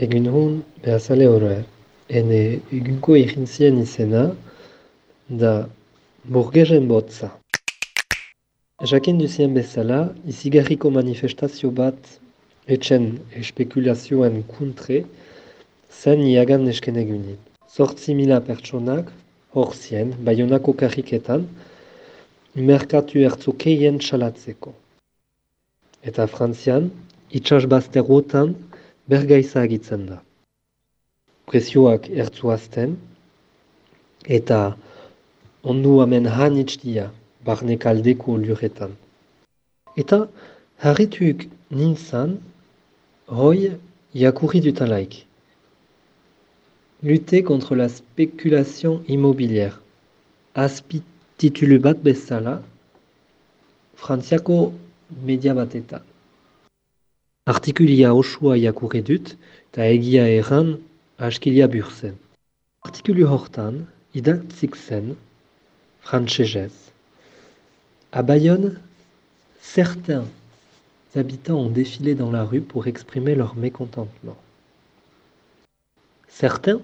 Egun hon, behazale horre, ene egunko egintzien izena, da burgezen botza. Jakin duzien bezala, izigarriko manifestazio bat etxen espekulazioen kuntre, zen iagan nesken egunin. Zortzi mila pertsonak, hor zien, baionako karriketan, merkatu ertzu keien txalatzeko. Eta frantzian, itxas bazterotan, bergaiza agitzen da. Prezioak ertzuazten eta ondu hemen hanitxdia barnek aldeko luretan. Eta harrituk nintzan hoi jakurri dutalaik. Lutter contre la spéculation immobilière. Azpi titulu bat bezala, frantziako media. Artikulia osua jakurri dut, eta egia erran askilia burzen. Artikulu hortan, idatzik zen, frantsesez. À Bayonne, certains habitants ont défilé dans la rue pour exprimer leur mécontentement. Certains?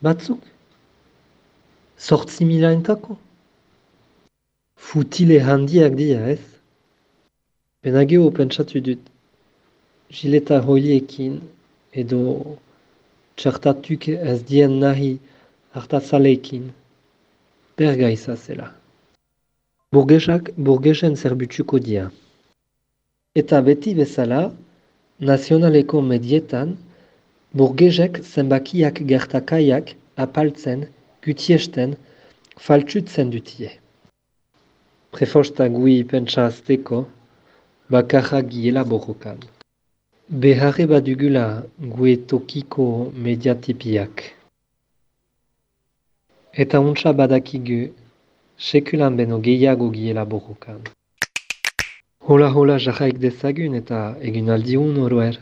Batzuk Sortzi mila entako Futile handiak dia ez Benageo pentsatu dut Gileta hoiekin edo txartatuk ez dien nahi hartazalekin bergaiza zela. Burgesak burgesen zerbutsuko dia. Eta beti bezala, nazionaleko medietan, burgesek zenbakiak gertakaiak apaltzen, gutiesten, faltsutzen dutie. Prefosta gui pentsa azteko, bakarra giela borrokan. Beharre badugula gue tokiko mediatipiak. Eta untsa badakigu, sekulan beno gehiago giela borrokan. Hola hola jarraik dezagun eta egun aldiun oroer.